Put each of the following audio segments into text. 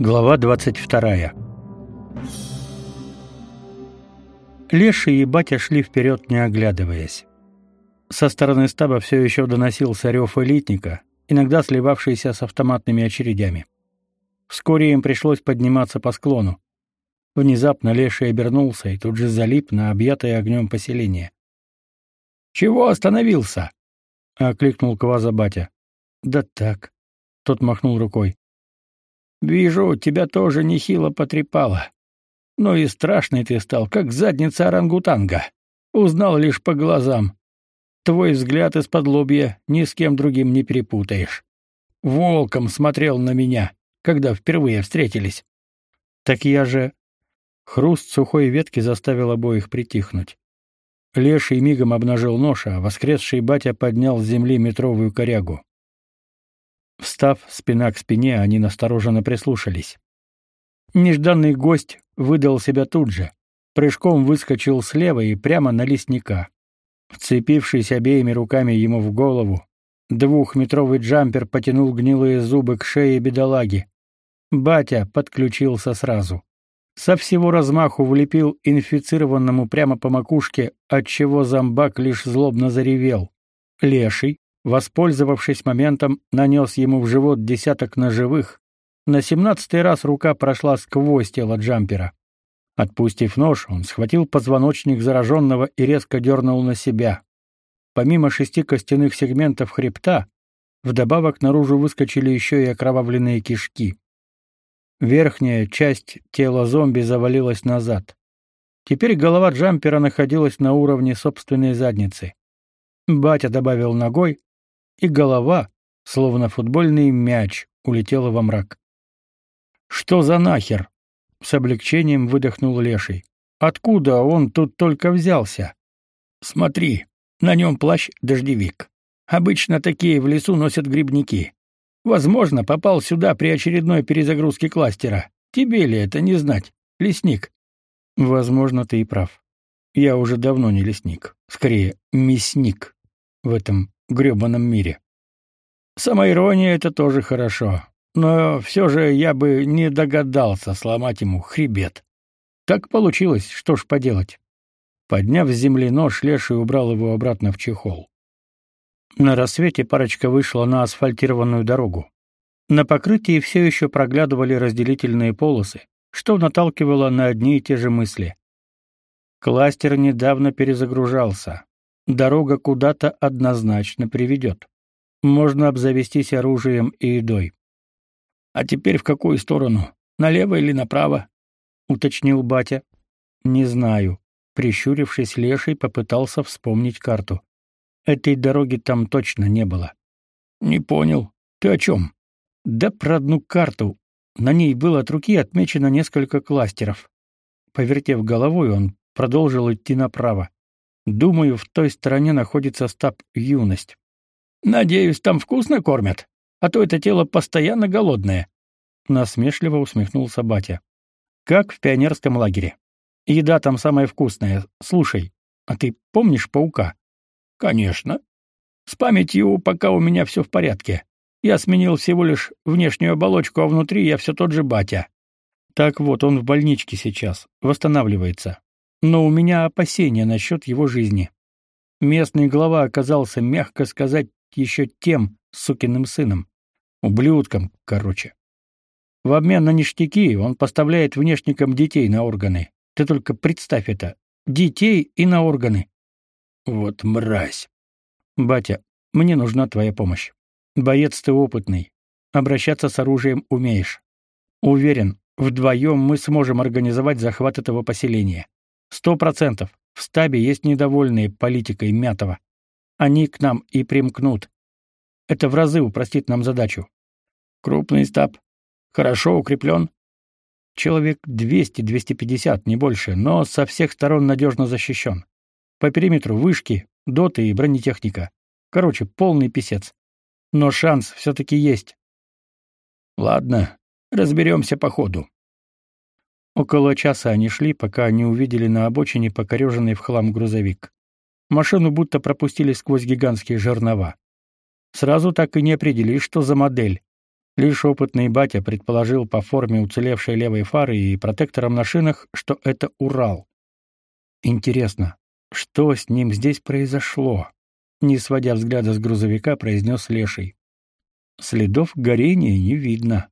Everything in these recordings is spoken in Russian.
Глава 22. Леший и батя шли вперед, не оглядываясь. Со стороны стаба все еще доносился рев элитника, иногда сливавшийся с автоматными очередями. Вскоре им пришлось подниматься по склону. Внезапно Леший обернулся и тут же залип на объятое огнем поселение. «Чего остановился?» — окликнул Кваза батя. «Да так», — тот махнул рукой. Вижу, тебя тоже нехило потрепало. Ну и страшный ты стал, как задница орангутанга. Узнал лишь по глазам. Твой взгляд из-под лобья ни с кем другим не перепутаешь. Волком смотрел на меня, когда впервые встретились. Так я же Хруст сухой ветки заставил обоих притихнуть. Леший мигом обнажил нож, а воскресший батя поднял с земли метровую корягу. Встав спина к спине, они настороженно прислушались. Нежданный гость выдал себя тут же. Прыжком выскочил слева и прямо на лесника. Вцепившись обеими руками ему в голову, двухметровый джампер потянул гнилые зубы к шее бедолаги. Батя подключился сразу. Со всего размаху влепил инфицированному прямо по макушке, отчего зомбак лишь злобно заревел. Леший, Воспользовавшись моментом, нанес ему в живот десяток ножевых. На семнадцатый раз рука прошла сквозь тело джампера. Отпустив нож, он схватил позвоночник зараженного и резко дернул на себя. Помимо шести костяных сегментов хребта, вдобавок наружу выскочили еще и окровавленные кишки. Верхняя часть тела зомби завалилась назад. Теперь голова джампера находилась на уровне собственной задницы. Батя добавил ногой, и голова, словно футбольный мяч, улетела во мрак. Что за нахер? с облегчением выдохнул Леший. Откуда он тут только взялся? Смотри, на нем плащ-дождевик. Обычно такие в лесу носят грибники. Возможно, попал сюда при очередной перезагрузке кластера. Тебе ли это не знать, лесник? Возможно, ты и прав. Я уже давно не лесник, скорее мясник в этом грёбаном мире. Самоирония — это тоже хорошо, но все же я бы не догадался сломать ему хребет. Так получилось, что ж поделать. Подняв с земли нож, Леший убрал его обратно в чехол. На рассвете парочка вышла на асфальтированную дорогу. На покрытии все еще проглядывали разделительные полосы, что наталкивало на одни и те же мысли. Кластер недавно перезагружался дорога куда-то однозначно приведет. Можно обзавестись оружием и едой. А теперь в какую сторону? Налево или направо? уточнил батя. Не знаю. Прищурившись, леший попытался вспомнить карту. Этой дороги там точно не было. Не понял. Ты о чем?» Да про одну карту. На ней было от руки отмечено несколько кластеров. Повертев головой, он продолжил идти направо. Думаю, в той стороне находится стаб Юность. Надеюсь, там вкусно кормят, а то это тело постоянно голодное. Насмешливо усмехнулся батя. Как в пионерском лагере. Еда там самая вкусная. Слушай, а ты помнишь паука? Конечно. С памятью пока у меня все в порядке. Я сменил всего лишь внешнюю оболочку, а внутри я все тот же батя. Так вот, он в больничке сейчас, восстанавливается но у меня опасения насчет его жизни. Местный глава оказался, мягко сказать, еще тем сукиным сыном. Ублюдком, короче. В обмен на ништяки он поставляет внешникам детей на органы. Ты только представь это. Детей и на органы. Вот мразь. Батя, мне нужна твоя помощь. Боец ты опытный. Обращаться с оружием умеешь. Уверен, вдвоем мы сможем организовать захват этого поселения. Сто процентов. В стабе есть недовольные политикой Мятова. Они к нам и примкнут. Это в разы упростит нам задачу. Крупный стаб. Хорошо укреплен. Человек 200-250, не больше, но со всех сторон надежно защищен. По периметру вышки, доты и бронетехника. Короче, полный писец. Но шанс все-таки есть. Ладно, разберемся по ходу. Около часа они шли, пока не увидели на обочине покореженный в хлам грузовик. Машину будто пропустили сквозь гигантские жернова. Сразу так и не определили, что за модель. Лишь опытный батя предположил по форме уцелевшей левой фары и протекторам на шинах, что это Урал. Интересно, что с ним здесь произошло? Не сводя взгляда с грузовика, произнес Леший. Следов горения не видно.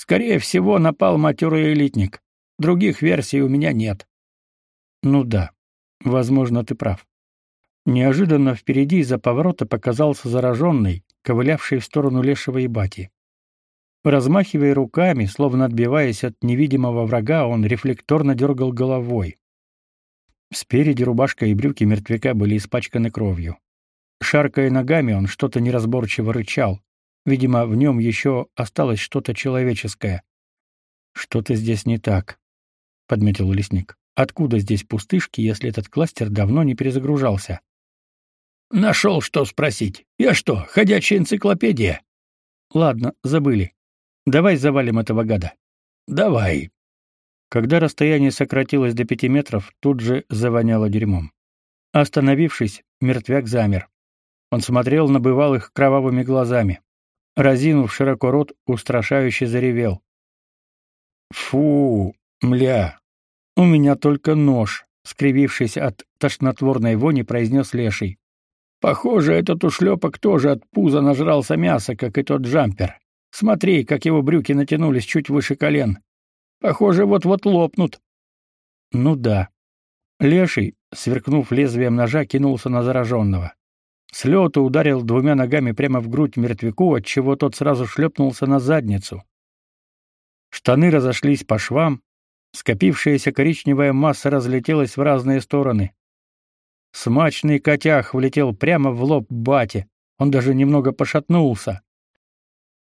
Скорее всего, напал матерый элитник. Других версий у меня нет. Ну да, возможно, ты прав. Неожиданно впереди из-за поворота показался зараженный, ковылявший в сторону лешего и бати. Размахивая руками, словно отбиваясь от невидимого врага, он рефлекторно дергал головой. Спереди рубашка и брюки мертвяка были испачканы кровью. Шаркая ногами, он что-то неразборчиво рычал. Видимо, в нем еще осталось что-то человеческое. Что-то здесь не так, подметил лесник. Откуда здесь пустышки, если этот кластер давно не перезагружался? Нашел, что спросить. Я что, ходячая энциклопедия? Ладно, забыли. Давай завалим этого гада. Давай. Когда расстояние сократилось до пяти метров, тут же завоняло дерьмом. Остановившись, мертвяк замер. Он смотрел на бывалых кровавыми глазами. Разинув широко рот, устрашающе заревел. «Фу, мля! У меня только нож!» — скривившись от тошнотворной вони, произнес Леший. «Похоже, этот ушлепок тоже от пуза нажрался мяса, как и тот джампер. Смотри, как его брюки натянулись чуть выше колен. Похоже, вот-вот лопнут». «Ну да». Леший, сверкнув лезвием ножа, кинулся на зараженного. С лету ударил двумя ногами прямо в грудь мертвяку, отчего тот сразу шлепнулся на задницу. Штаны разошлись по швам, скопившаяся коричневая масса разлетелась в разные стороны. Смачный котях влетел прямо в лоб бате, он даже немного пошатнулся.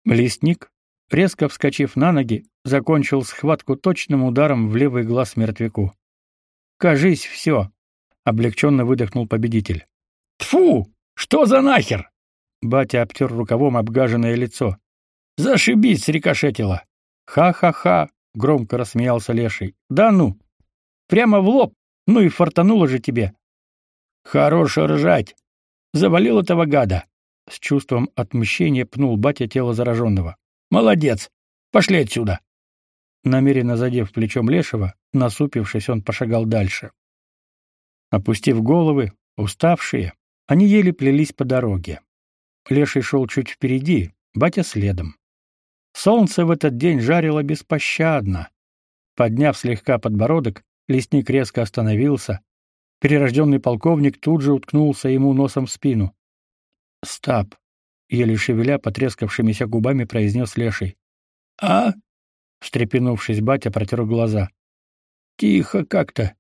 Лесник, резко вскочив на ноги, закончил схватку точным ударом в левый глаз мертвяку. «Кажись, все!» — облегченно выдохнул победитель. «Тфу!» Что за нахер? Батя обтер рукавом обгаженное лицо. Зашибись, срикошетило. Ха-ха-ха, громко рассмеялся леший. Да ну. Прямо в лоб. Ну и фартануло же тебе. Хорош ржать. Завалил этого гада. С чувством отмщения пнул батя тело зараженного. Молодец. Пошли отсюда. Намеренно задев плечом лешего, насупившись, он пошагал дальше. Опустив головы, уставшие, они еле плелись по дороге. Леший шел чуть впереди, батя следом. Солнце в этот день жарило беспощадно. Подняв слегка подбородок, лесник резко остановился. Перерожденный полковник тут же уткнулся ему носом в спину. «Стап!» — еле шевеля потрескавшимися губами произнес Леший. «А?» — встрепенувшись, батя протер глаза. «Тихо как-то.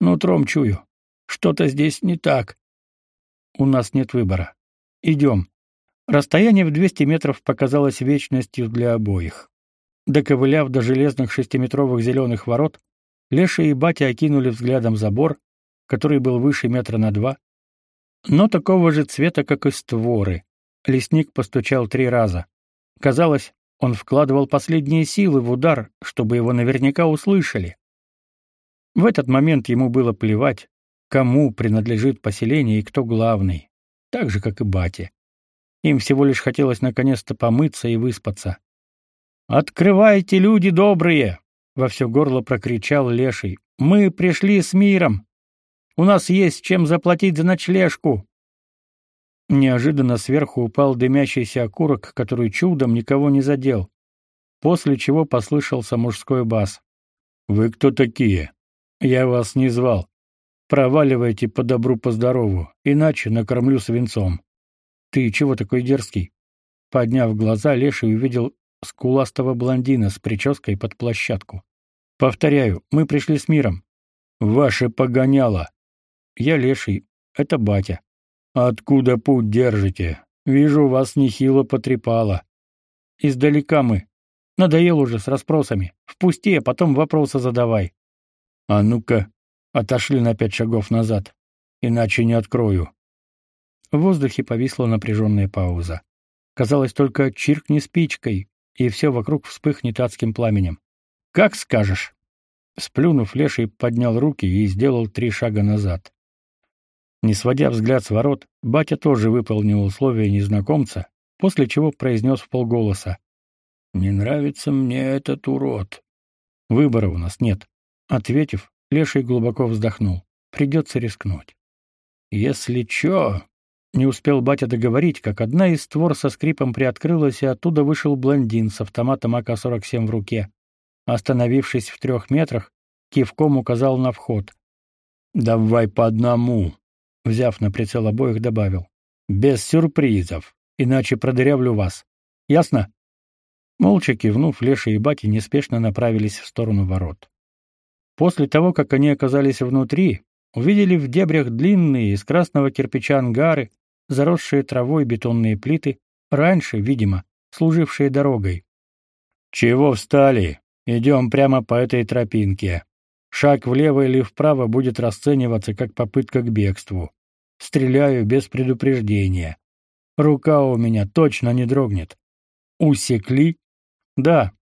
Нутром чую. Что-то здесь не так у нас нет выбора. Идем». Расстояние в 200 метров показалось вечностью для обоих. Доковыляв до железных шестиметровых зеленых ворот, Леша и Батя окинули взглядом забор, который был выше метра на два, но такого же цвета, как и створы. Лесник постучал три раза. Казалось, он вкладывал последние силы в удар, чтобы его наверняка услышали. В этот момент ему было плевать, кому принадлежит поселение и кто главный, так же, как и бате. Им всего лишь хотелось наконец-то помыться и выспаться. «Открывайте, люди добрые!» — во все горло прокричал Леший. «Мы пришли с миром! У нас есть чем заплатить за ночлежку!» Неожиданно сверху упал дымящийся окурок, который чудом никого не задел, после чего послышался мужской бас. «Вы кто такие? Я вас не звал. Проваливайте по добру по здорову, иначе накормлю свинцом. Ты чего такой дерзкий? Подняв глаза, Леший увидел скуластого блондина с прической под площадку. Повторяю, мы пришли с миром. Ваше погоняло. Я Леший, это батя. Откуда путь держите? Вижу, вас нехило потрепало. Издалека мы. Надоел уже с расспросами. Впусти, а потом вопросы задавай. А ну-ка, Отошли на пять шагов назад. Иначе не открою. В воздухе повисла напряженная пауза. Казалось, только чиркни спичкой, и все вокруг вспыхнет адским пламенем. «Как скажешь!» Сплюнув, Леший поднял руки и сделал три шага назад. Не сводя взгляд с ворот, батя тоже выполнил условия незнакомца, после чего произнес вполголоса. «Не нравится мне этот урод». «Выбора у нас нет», — ответив, Леший глубоко вздохнул. «Придется рискнуть». «Если чё...» Не успел батя договорить, как одна из створ со скрипом приоткрылась, и оттуда вышел блондин с автоматом АК-47 в руке. Остановившись в трех метрах, кивком указал на вход. «Давай по одному», — взяв на прицел обоих, добавил. «Без сюрпризов, иначе продырявлю вас. Ясно?» Молча кивнув, Леша и Батя неспешно направились в сторону ворот. После того, как они оказались внутри, увидели в дебрях длинные из красного кирпича ангары, заросшие травой бетонные плиты, раньше, видимо, служившие дорогой. «Чего встали? Идем прямо по этой тропинке. Шаг влево или вправо будет расцениваться как попытка к бегству. Стреляю без предупреждения. Рука у меня точно не дрогнет. Усекли? Да,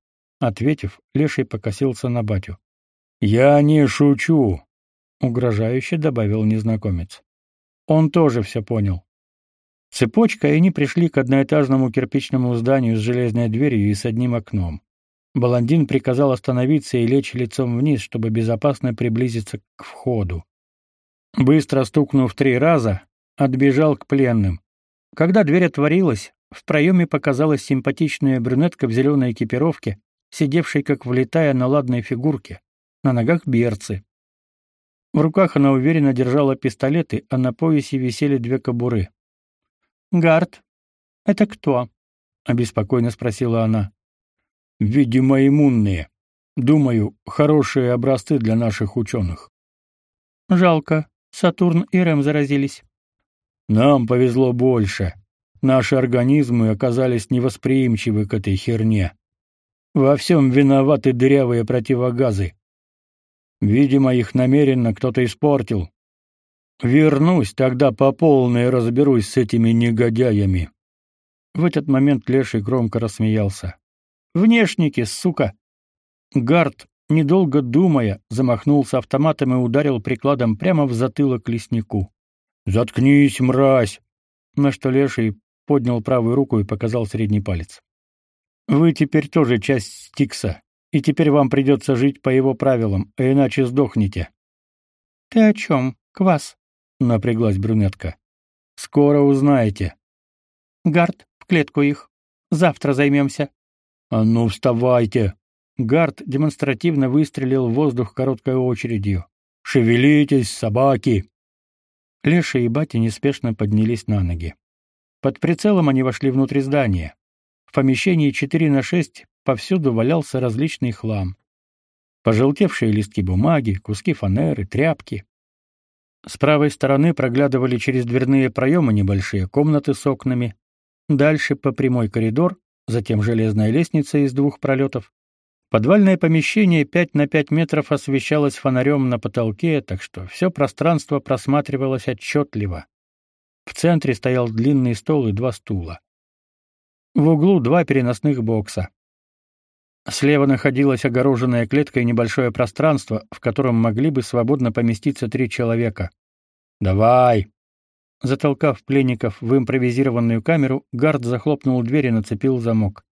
ответив, Леший покосился на батю. Я не шучу, угрожающе добавил незнакомец. Он тоже все понял. Цепочка, и они пришли к одноэтажному кирпичному зданию с железной дверью и с одним окном. Баландин приказал остановиться и лечь лицом вниз, чтобы безопасно приблизиться к входу. Быстро стукнув три раза, отбежал к пленным. Когда дверь отворилась, в проеме показалась симпатичная брюнетка в зеленой экипировке, сидевшая как влитая на ладной фигурке, на ногах берцы. В руках она уверенно держала пистолеты, а на поясе висели две кобуры. «Гард, это кто?» — обеспокоенно спросила она. «Видимо, иммунные. Думаю, хорошие образцы для наших ученых». «Жалко. Сатурн и Рэм заразились». «Нам повезло больше. Наши организмы оказались невосприимчивы к этой херне. Во всем виноваты дырявые противогазы. Видимо, их намеренно кто-то испортил. Вернусь, тогда по полной разберусь с этими негодяями. В этот момент Леший громко рассмеялся. Внешники, сука. Гард, недолго думая, замахнулся автоматом и ударил прикладом прямо в затылок леснику. Заткнись, мразь. На что Леший поднял правую руку и показал средний палец. Вы теперь тоже часть Стикса, и теперь вам придется жить по его правилам, а иначе сдохнете. Ты о чем, Квас? напряглась брюнетка. Скоро узнаете. Гард, в клетку их. Завтра займемся. А ну вставайте. Гард демонстративно выстрелил в воздух короткой очередью. Шевелитесь, собаки. Леша и Батя неспешно поднялись на ноги. Под прицелом они вошли внутрь здания. В помещении 4 на 6 повсюду валялся различный хлам. Пожелтевшие листки бумаги, куски фанеры, тряпки. С правой стороны проглядывали через дверные проемы небольшие комнаты с окнами. Дальше по прямой коридор, затем железная лестница из двух пролетов. Подвальное помещение 5 на 5 метров освещалось фонарем на потолке, так что все пространство просматривалось отчетливо. В центре стоял длинный стол и два стула. В углу два переносных бокса. Слева находилась огороженная клетка и небольшое пространство, в котором могли бы свободно поместиться три человека. «Давай!» Затолкав пленников в импровизированную камеру, гард захлопнул дверь и нацепил замок.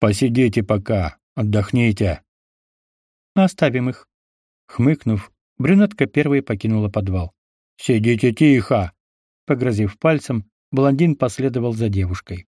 «Посидите пока, отдохните». «Оставим их». Хмыкнув, брюнетка первой покинула подвал. «Сидите тихо!» Погрозив пальцем, блондин последовал за девушкой.